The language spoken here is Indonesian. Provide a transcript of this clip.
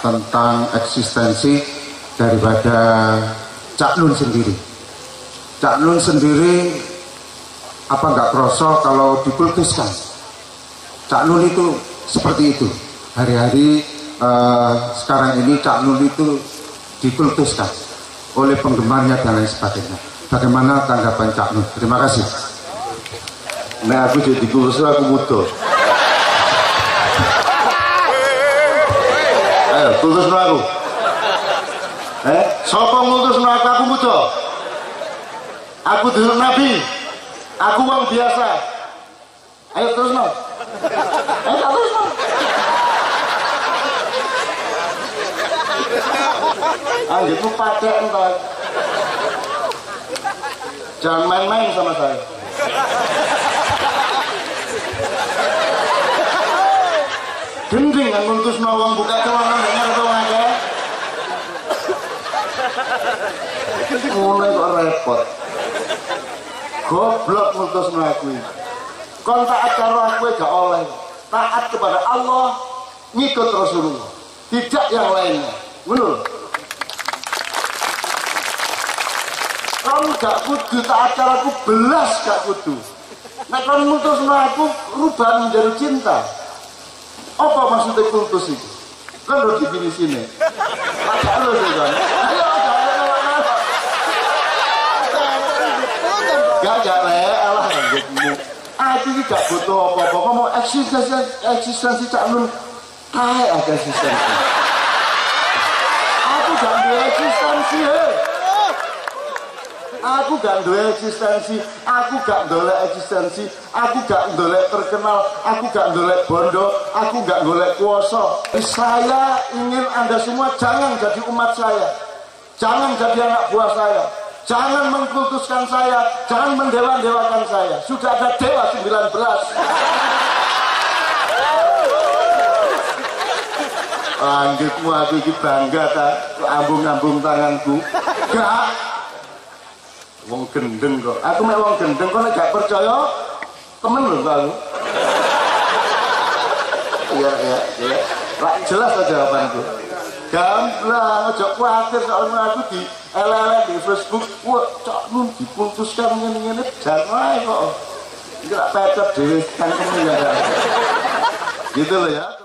tentang eksistensi daripada Cak Nun sendiri. Cak Nun sendiri apa nggak kroso kalau dikultuskan? Cak Nun itu seperti itu. Hari-hari eh, sekarang ini Cak Nun itu dikultuskan oleh penggemarnya dan lain sebagainya. Bagaimana tanggapan Cak Nun? Terima kasih. Nah aku jadi kultus aku butuh. Ayo, kultus aku. Eh, sapa ngutus aku aku butuh. Aku dulu nabi. Aku uang biasa. Ayo terus no. Ayo terus no. Anggitmu pakai entar. Jangan main-main sama saya. Gending kan nawang buka celana dengar tuh aja. Mulai kok repot. Goblok ngutus aku. Kon taat karo aku gak oleh. Taat kepada Allah, ngikut Rasulullah. Tidak yang lainnya. Ngono. Kon gak kudu taat karo aku belas gak kudu. Nek kon mutus aku rubah menjadi cinta. Apa maksudnya kultus itu? Kan udah sini. Agak lu sih kan. Gak gak le, alah lanjutmu. Aku ini gak butuh apa-apa. Kamu eksistensi eksistensi cak nun kae ada eksistensi. Aku gak ada eksistensi he. Aku gak ada eksistensi, aku gak dolek eksistensi, aku gak dolek terkenal, aku gak dolek bondo, aku gak golek kuoso. Saya ingin Anda semua jangan jadi umat saya. Jangan jadi anak buah saya. Jangan mengkultuskan saya, jangan mendewa-dewakan saya. Sudah ada dewa 19. Lanjutmu aku ini bangga tak ambung-ambung tanganku. Gak. Wong gendeng kok. Aku mek wong gendeng kok nek gak percaya temen lho aku. Iya iya iya. Lah jelas aja jawabanku. Gamblang, aja khawatir soalnya aku di LLN di Facebook, wah cok nun diputuskan ngene-ngene jangan kok. Enggak pecet dhewe kan ya. Gitu loh ya.